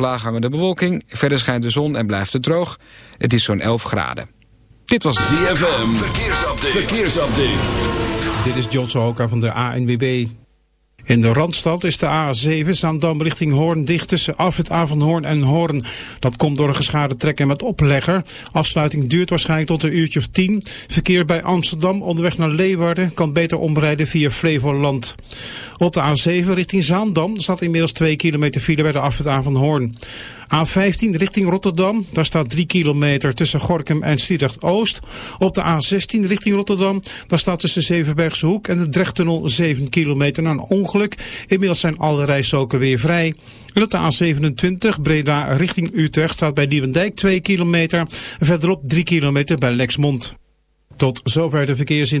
laaghangende bewolking. Verder schijnt de zon en blijft het droog. Het is zo'n 11 graden. Dit was ZFM. Verkeersupdate. Verkeersupdate. Dit is John Sohoka van de ANWB. In de Randstad is de A7 Zaandam richting Hoorn dicht tussen Afrit Hoorn en Hoorn. Dat komt door een geschade trekken met oplegger. Afsluiting duurt waarschijnlijk tot een uurtje of tien. Verkeer bij Amsterdam onderweg naar Leeuwarden kan beter omrijden via Flevoland. Op de A7 richting Zaandam staat inmiddels 2 kilometer file bij de Afrit Hoorn. A15 richting Rotterdam. Daar staat 3 kilometer tussen Gorkum en Sliedrecht-Oost. Op de A16 richting Rotterdam. Daar staat tussen Zevenbergse Hoek en de Drechttunnel 7 kilometer na een ongeluk. Inmiddels zijn alle rijstroken weer vrij. En op de A27 Breda richting Utrecht staat bij Nieuwendijk 2 kilometer. Verderop 3 kilometer bij Lexmond. Tot zover de verkeersin.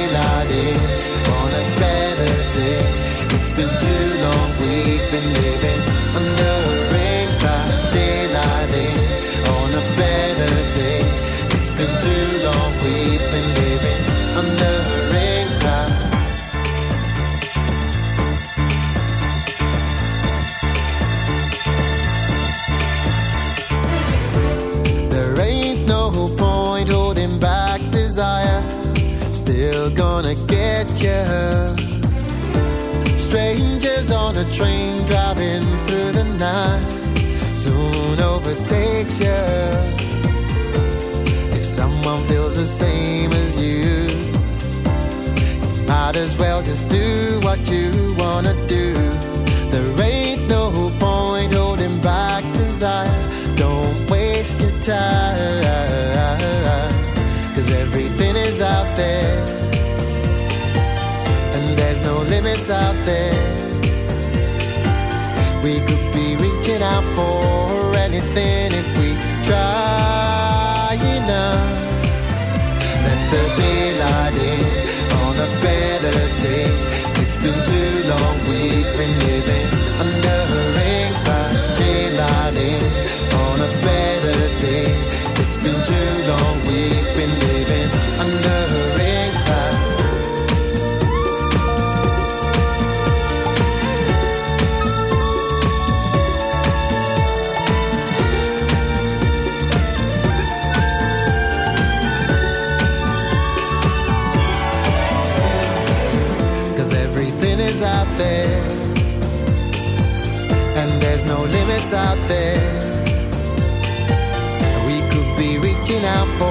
out for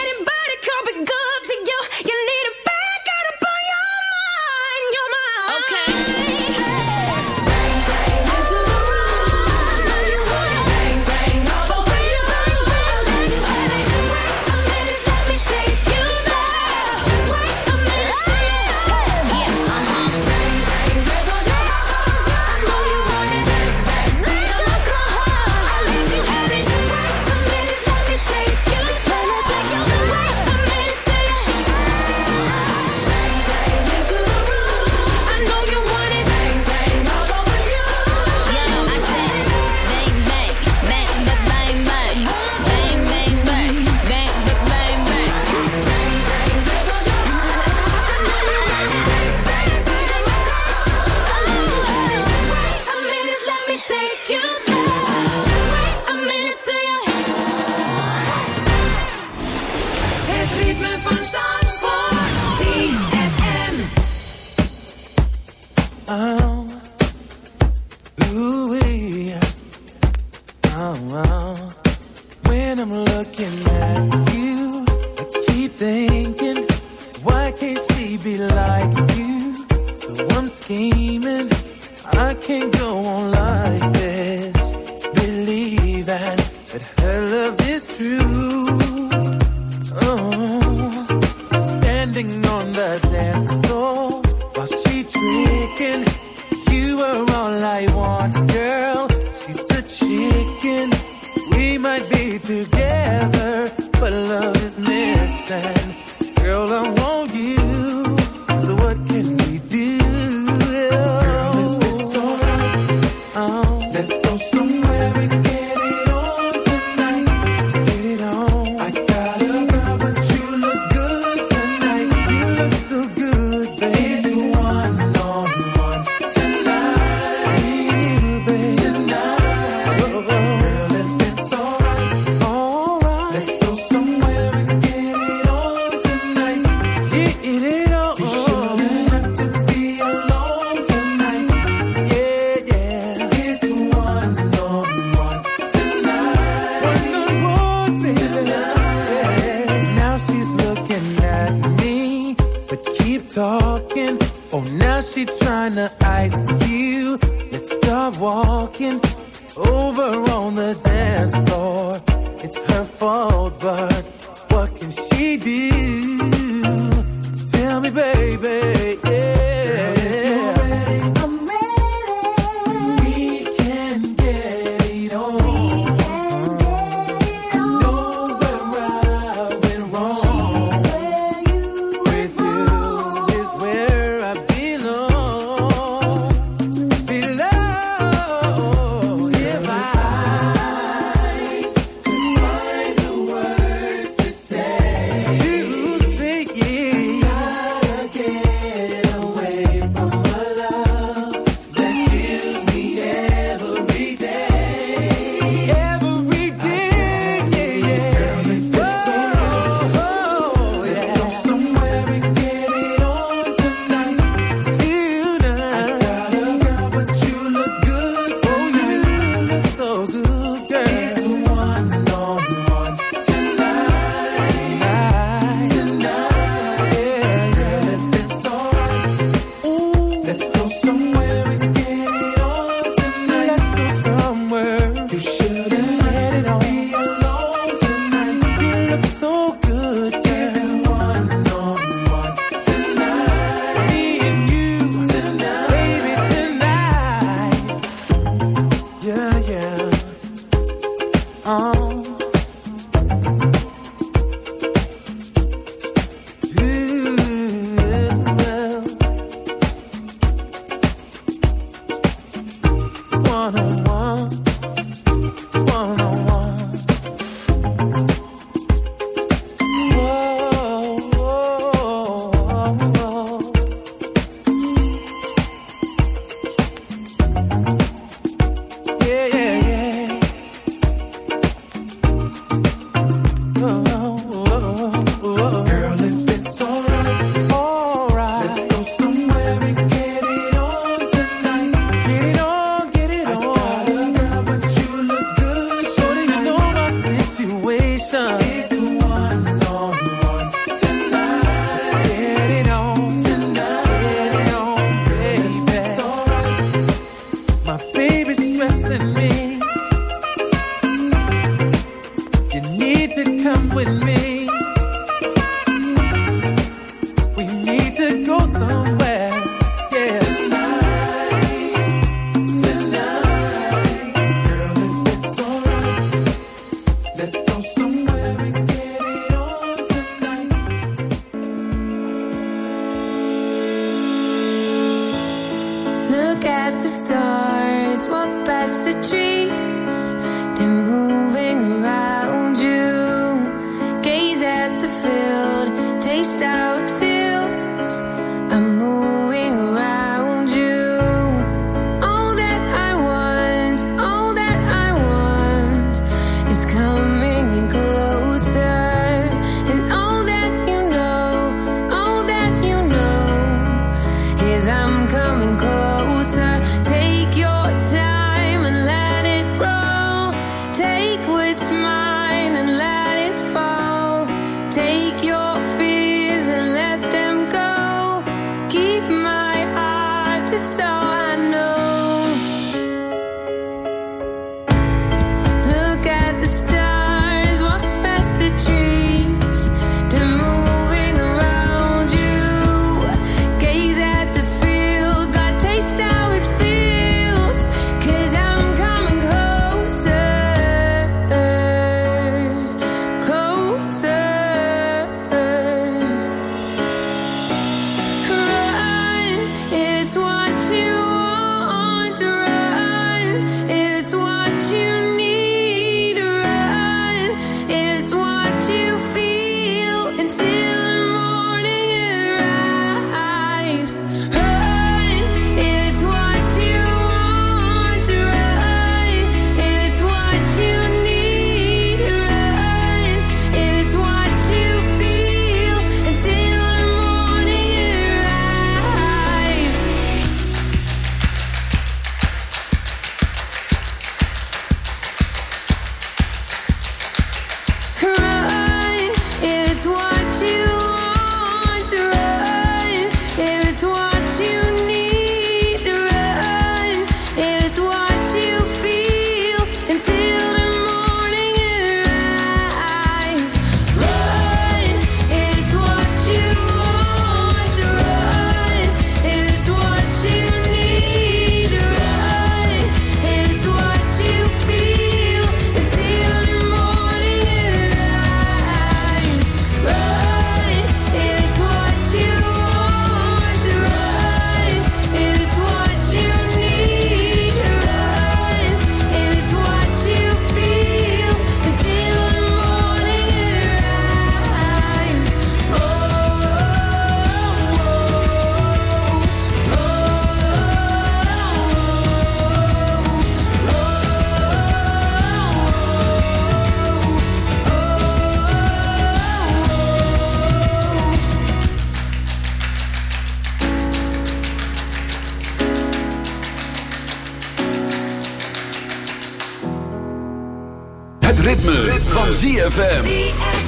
Van ZFM.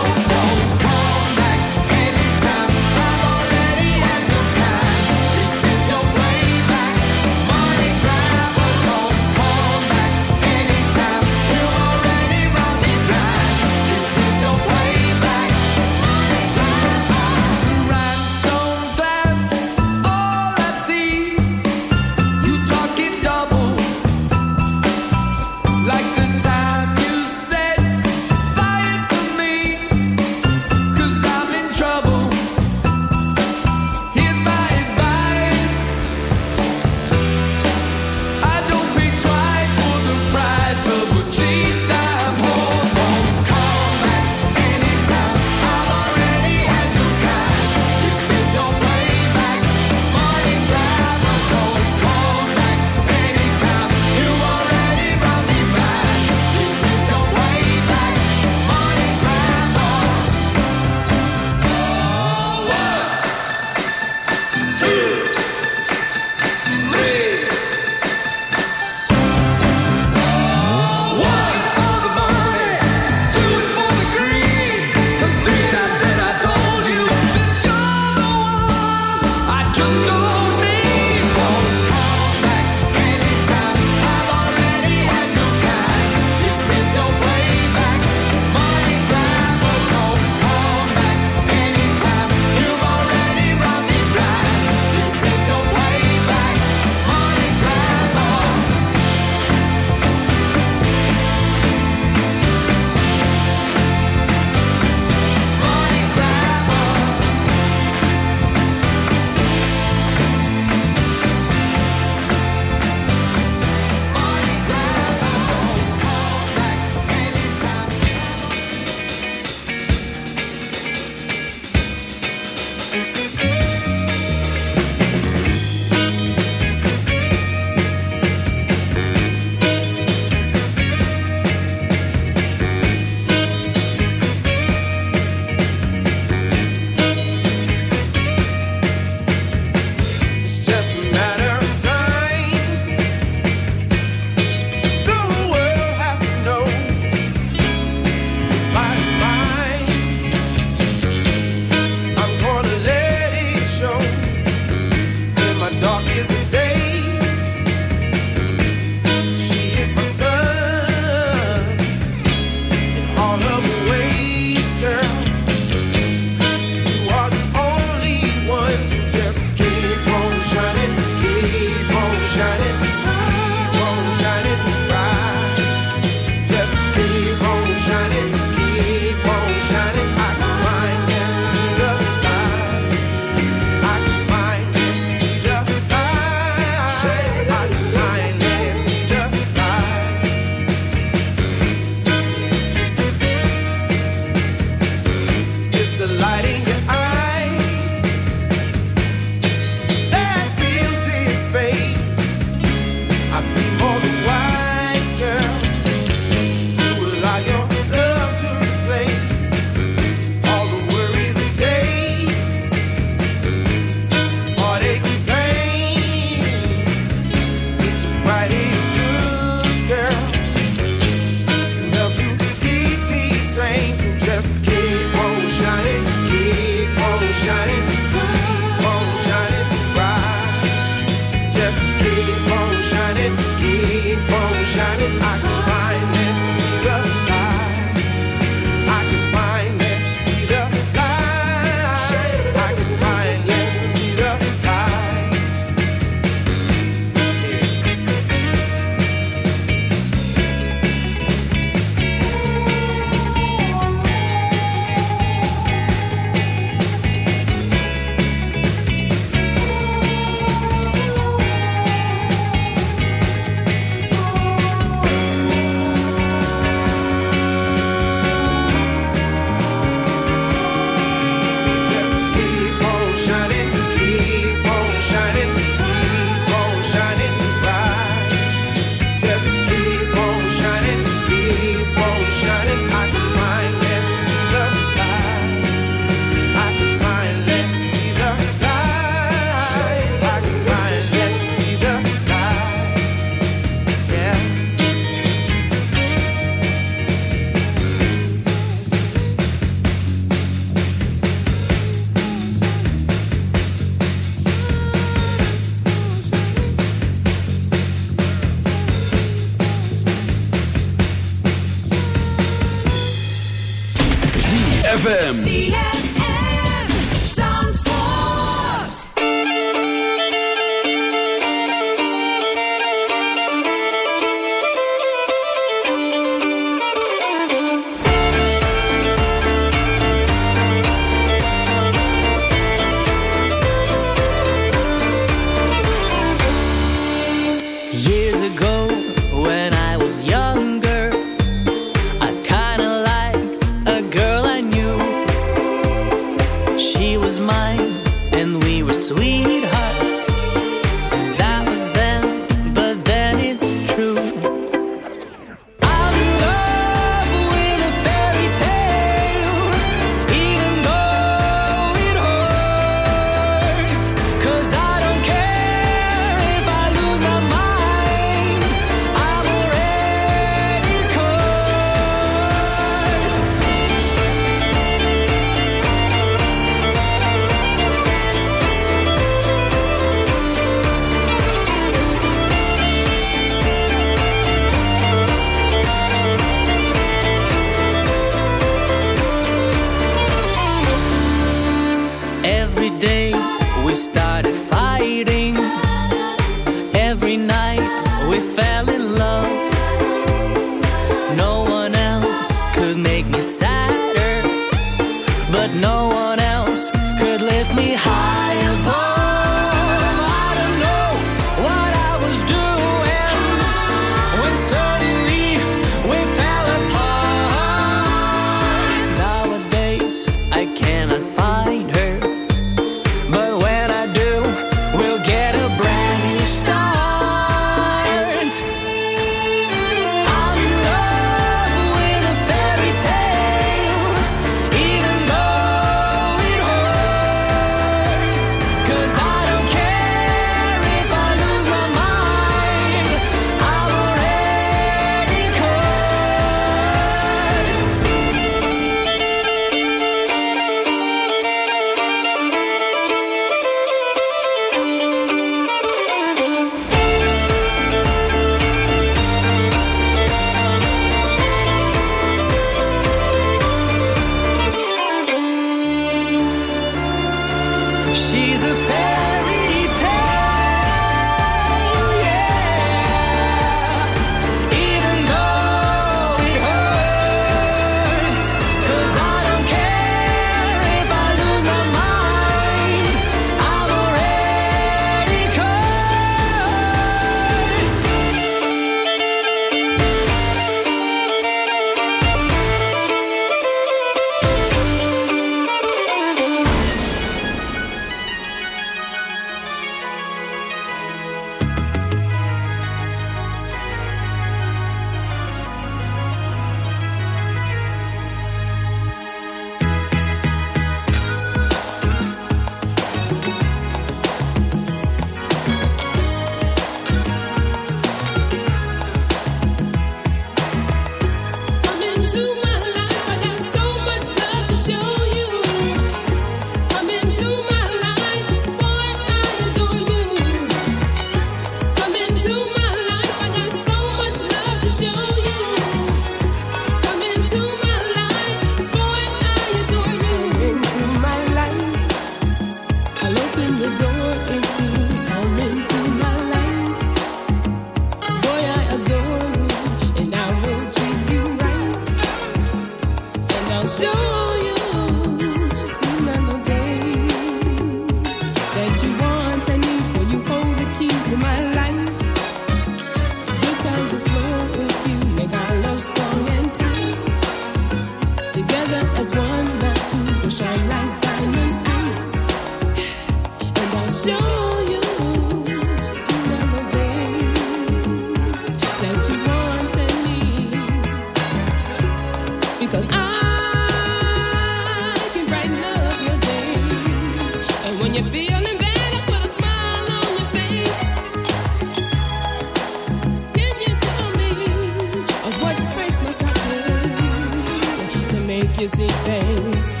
kissy face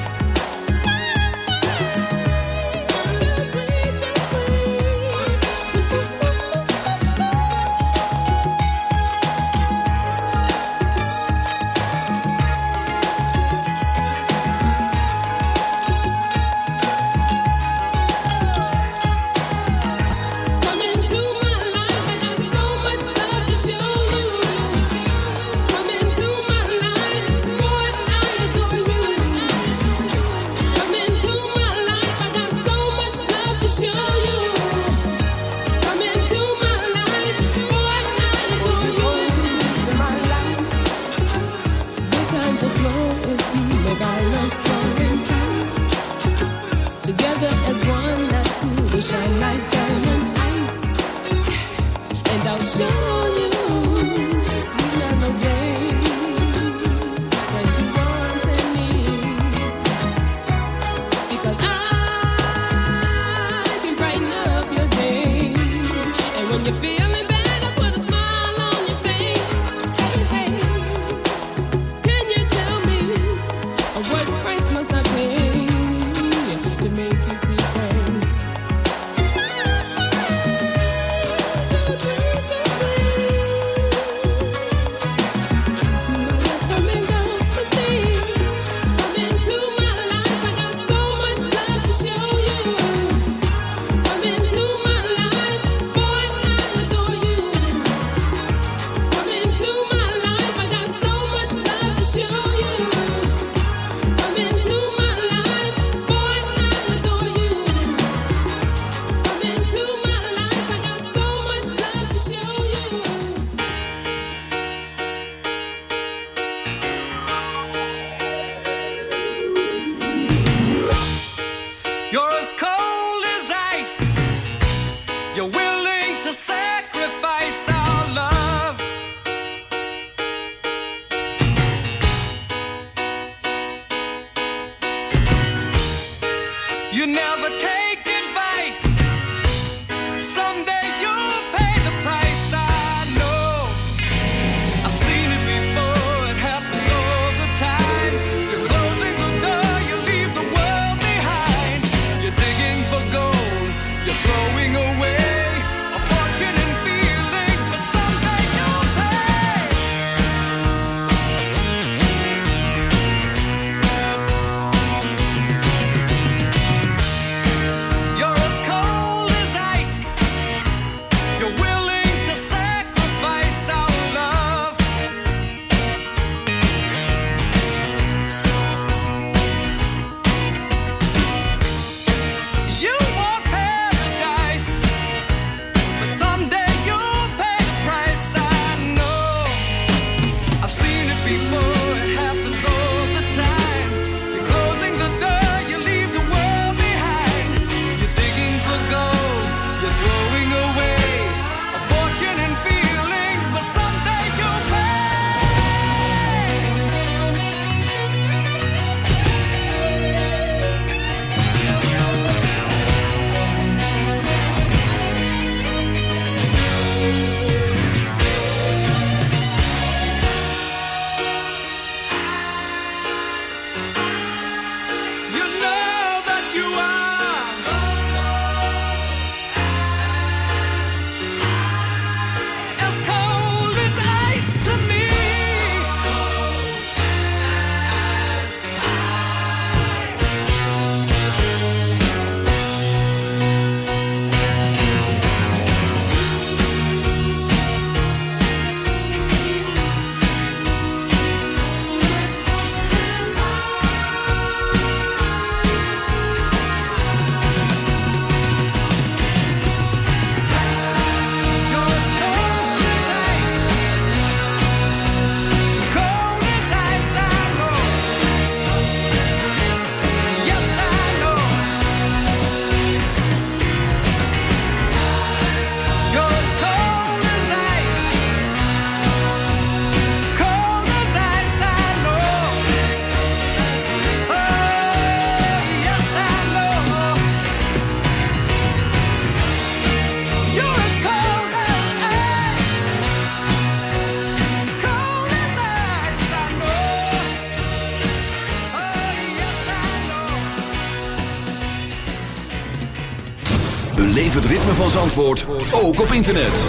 van Zandvoort ook op internet.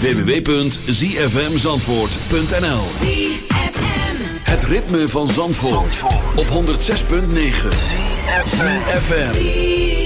www.zfmzandvoort.nl Het ritme van Zandvoort op 106.9 FM.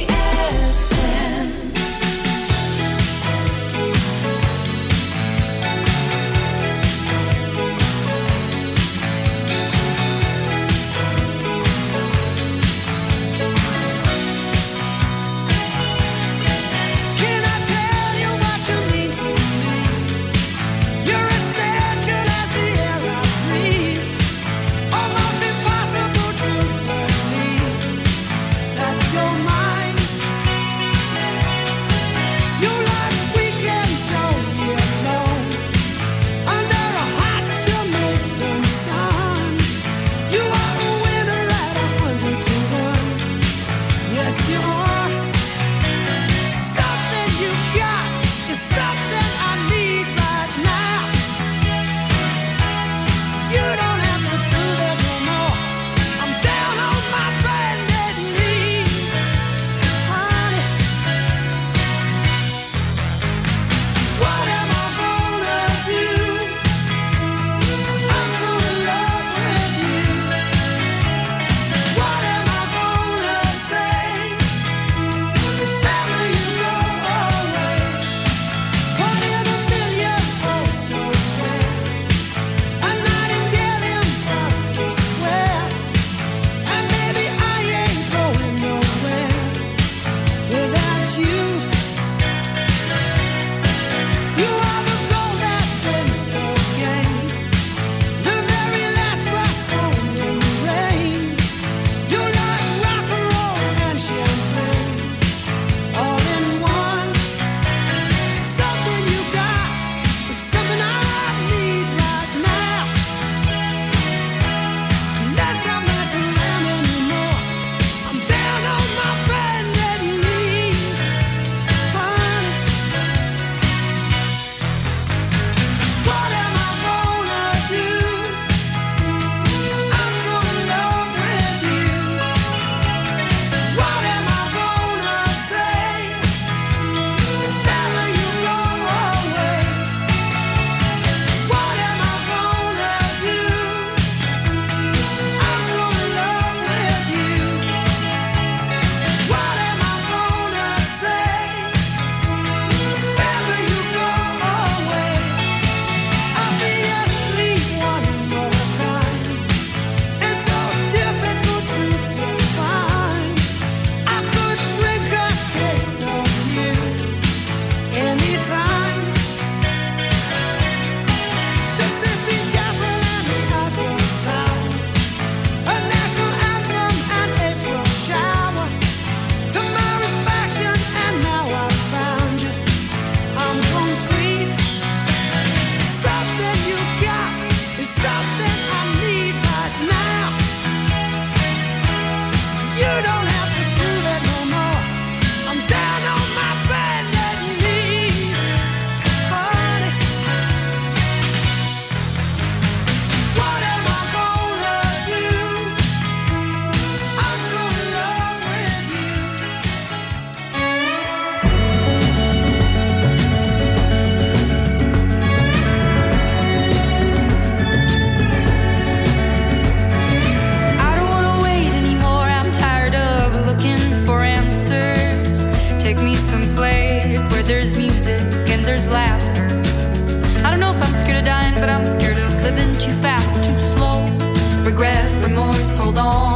Hold on.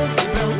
Blow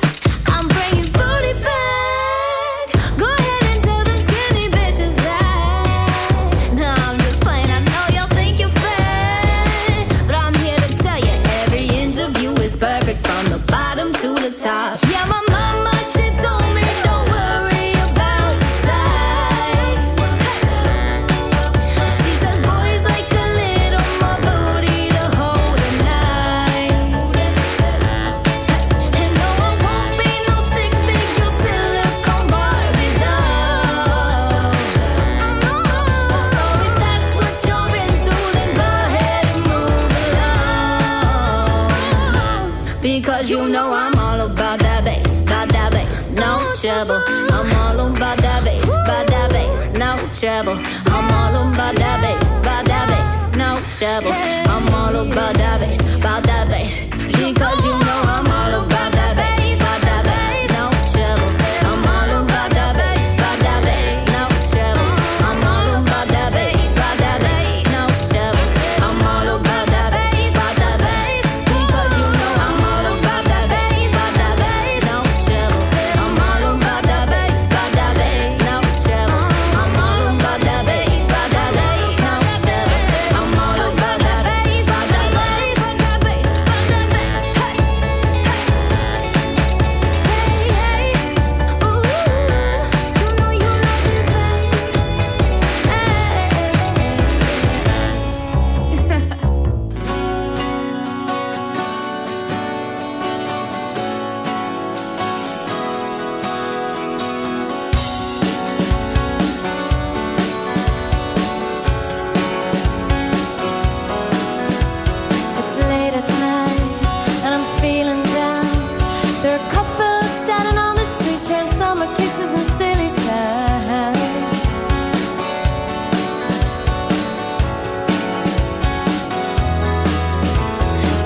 trade summer kisses and silly signs.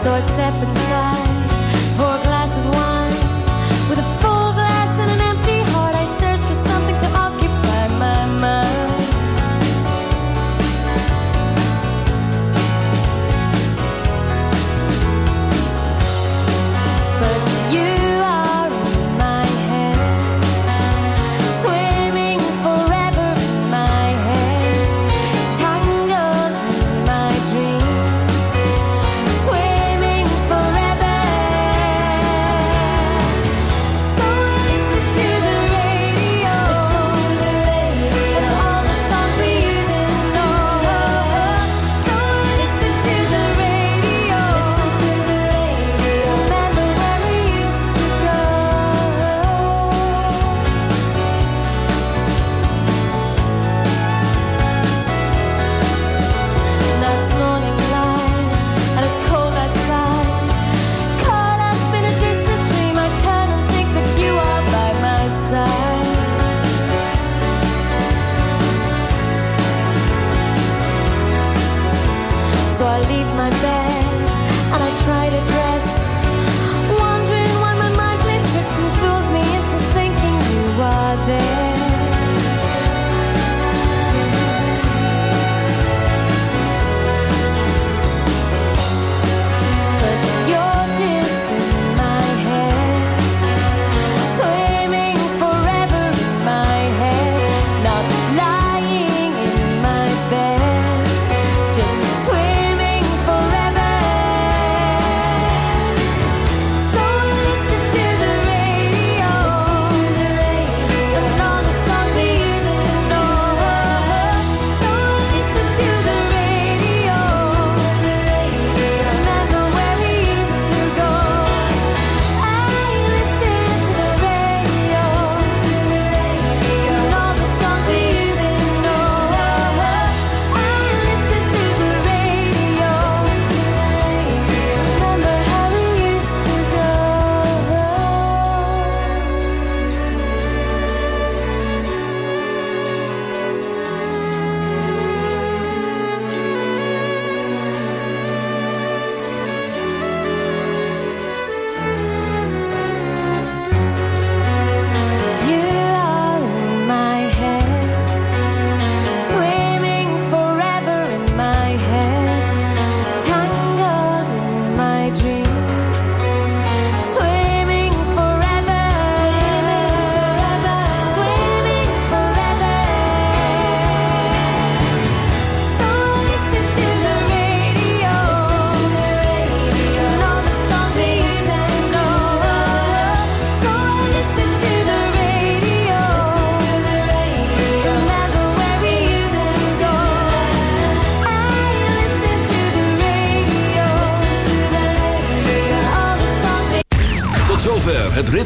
So I step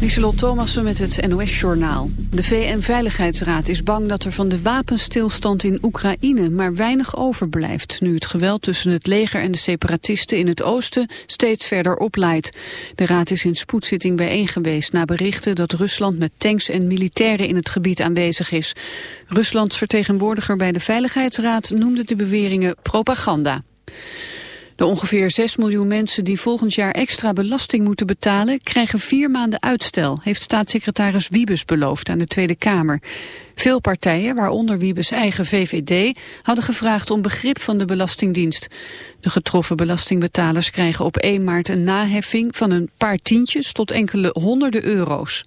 Lieselot Thomassen met het NOS-journaal. De VN-veiligheidsraad is bang dat er van de wapenstilstand in Oekraïne maar weinig overblijft... nu het geweld tussen het leger en de separatisten in het oosten steeds verder opleidt. De raad is in spoedzitting bijeen geweest na berichten dat Rusland met tanks en militairen in het gebied aanwezig is. Ruslands vertegenwoordiger bij de Veiligheidsraad noemde de beweringen propaganda. De ongeveer 6 miljoen mensen die volgend jaar extra belasting moeten betalen... krijgen vier maanden uitstel, heeft staatssecretaris Wiebes beloofd aan de Tweede Kamer. Veel partijen, waaronder Wiebes eigen VVD, hadden gevraagd om begrip van de Belastingdienst. De getroffen belastingbetalers krijgen op 1 maart een naheffing van een paar tientjes tot enkele honderden euro's.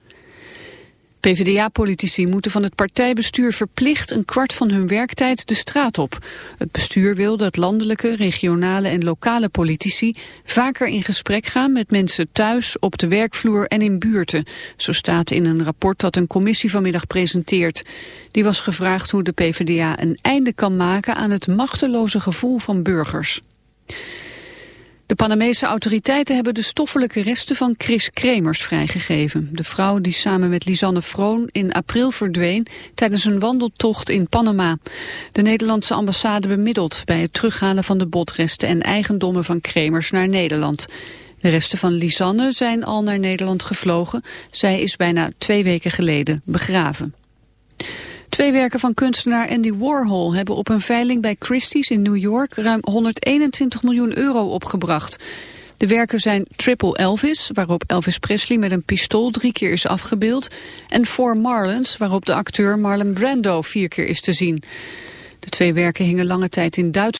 PvdA-politici moeten van het partijbestuur verplicht een kwart van hun werktijd de straat op. Het bestuur wil dat landelijke, regionale en lokale politici vaker in gesprek gaan met mensen thuis, op de werkvloer en in buurten. Zo staat in een rapport dat een commissie vanmiddag presenteert. Die was gevraagd hoe de PvdA een einde kan maken aan het machteloze gevoel van burgers. De Panamese autoriteiten hebben de stoffelijke resten van Chris Kremers vrijgegeven. De vrouw die samen met Lisanne Vroon in april verdween tijdens een wandeltocht in Panama. De Nederlandse ambassade bemiddelt bij het terughalen van de botresten en eigendommen van Kremers naar Nederland. De resten van Lisanne zijn al naar Nederland gevlogen. Zij is bijna twee weken geleden begraven. Twee werken van kunstenaar Andy Warhol hebben op een veiling bij Christie's in New York ruim 121 miljoen euro opgebracht. De werken zijn Triple Elvis, waarop Elvis Presley met een pistool drie keer is afgebeeld, en Four Marlins, waarop de acteur Marlon Brando vier keer is te zien. De twee werken hingen lange tijd in Duitsland.